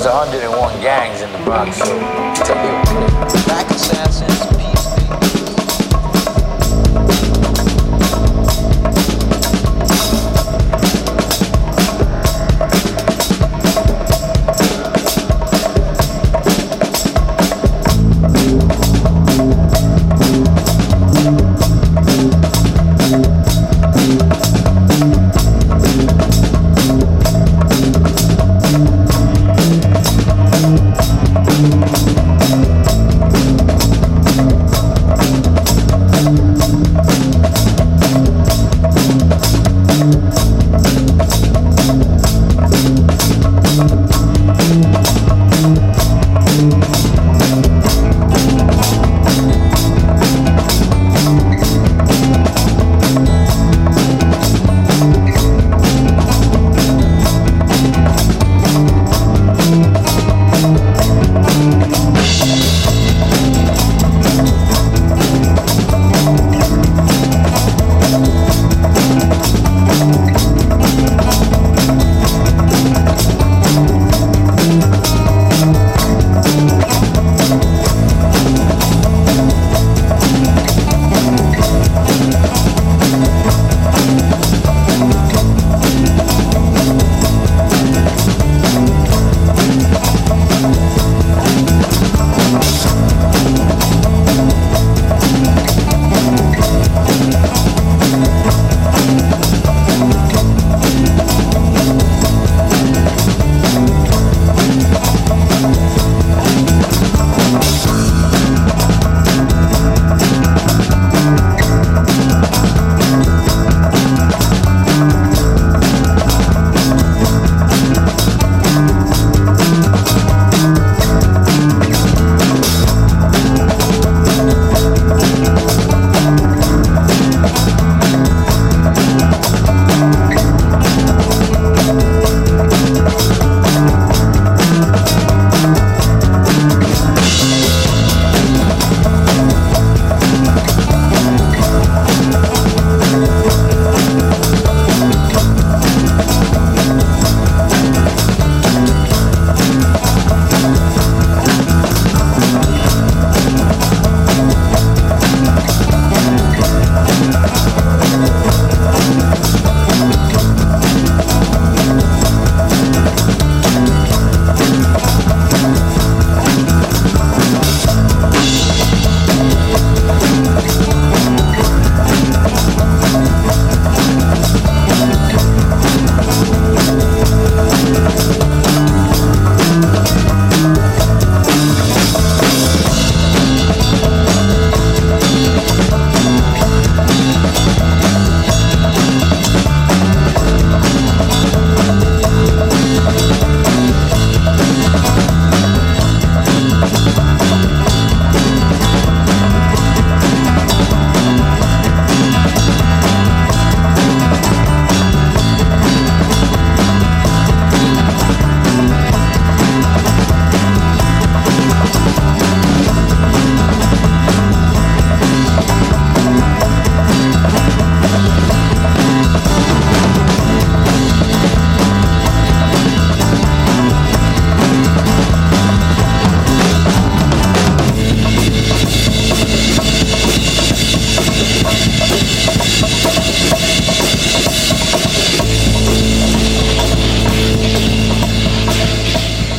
was 101 gangs in the Bronx, so